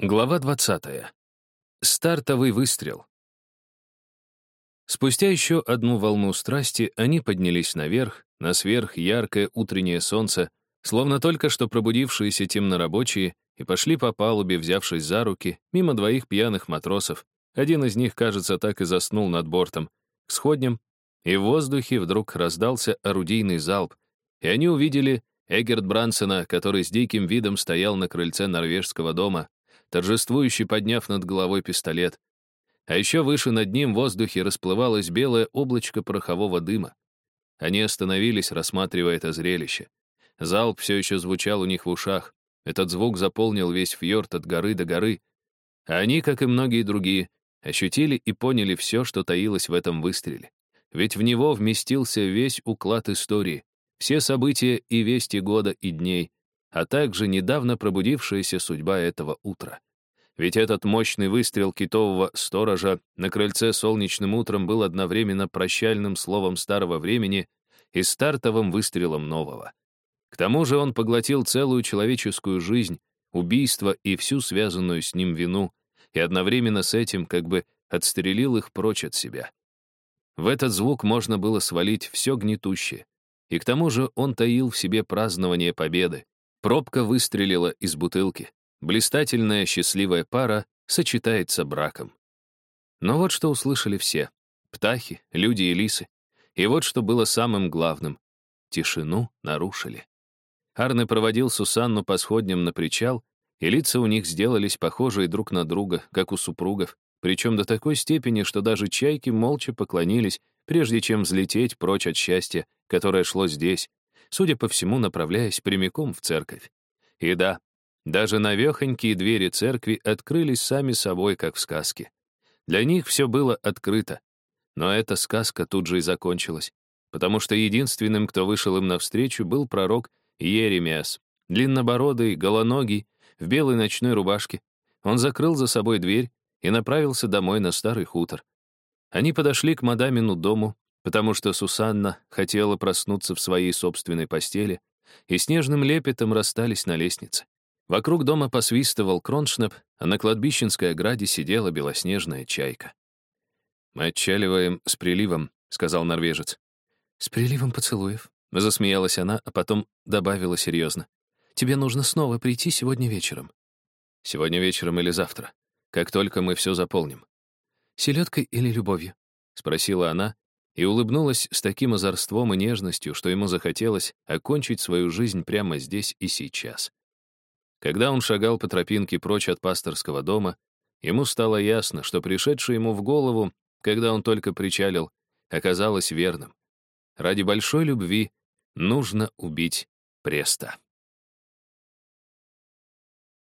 Глава 20. Стартовый выстрел. Спустя еще одну волну страсти они поднялись наверх, на сверхяркое утреннее солнце, словно только что пробудившиеся темнорабочие, и пошли по палубе, взявшись за руки, мимо двоих пьяных матросов. Один из них, кажется, так и заснул над бортом, к сходням, и в воздухе вдруг раздался орудийный залп, и они увидели Эгерт Брансона, который с диким видом стоял на крыльце норвежского дома, торжествующе подняв над головой пистолет. А еще выше над ним в воздухе расплывалось белое облачко порохового дыма. Они остановились, рассматривая это зрелище. Залп все еще звучал у них в ушах. Этот звук заполнил весь фьорд от горы до горы. А они, как и многие другие, ощутили и поняли все, что таилось в этом выстреле. Ведь в него вместился весь уклад истории, все события и вести года и дней, а также недавно пробудившаяся судьба этого утра. Ведь этот мощный выстрел китового сторожа на крыльце солнечным утром был одновременно прощальным словом старого времени и стартовым выстрелом нового. К тому же он поглотил целую человеческую жизнь, убийство и всю связанную с ним вину, и одновременно с этим как бы отстрелил их прочь от себя. В этот звук можно было свалить все гнетущее. И к тому же он таил в себе празднование победы, Пробка выстрелила из бутылки. Блистательная счастливая пара сочетается браком. Но вот что услышали все. Птахи, люди и лисы. И вот что было самым главным. Тишину нарушили. Арне проводил Сусанну по сходням на причал, и лица у них сделались похожие друг на друга, как у супругов, причем до такой степени, что даже чайки молча поклонились, прежде чем взлететь прочь от счастья, которое шло здесь, судя по всему, направляясь прямиком в церковь. И да, даже навехонькие двери церкви открылись сами собой, как в сказке. Для них все было открыто. Но эта сказка тут же и закончилась, потому что единственным, кто вышел им навстречу, был пророк Еремиас, длиннобородый, голоногий, в белой ночной рубашке. Он закрыл за собой дверь и направился домой на старый хутор. Они подошли к мадамину дому, потому что Сусанна хотела проснуться в своей собственной постели, и снежным лепетом расстались на лестнице. Вокруг дома посвистывал кроншнеп, а на кладбищенской ограде сидела белоснежная чайка. «Мы отчаливаем с приливом», — сказал норвежец. «С приливом поцелуев», — засмеялась она, а потом добавила серьезно. «Тебе нужно снова прийти сегодня вечером». «Сегодня вечером или завтра, как только мы все заполним». «Селедкой или любовью?» — спросила она, и улыбнулась с таким озорством и нежностью, что ему захотелось окончить свою жизнь прямо здесь и сейчас. Когда он шагал по тропинке прочь от пасторского дома, ему стало ясно, что пришедшее ему в голову, когда он только причалил, оказалось верным. Ради большой любви нужно убить Преста.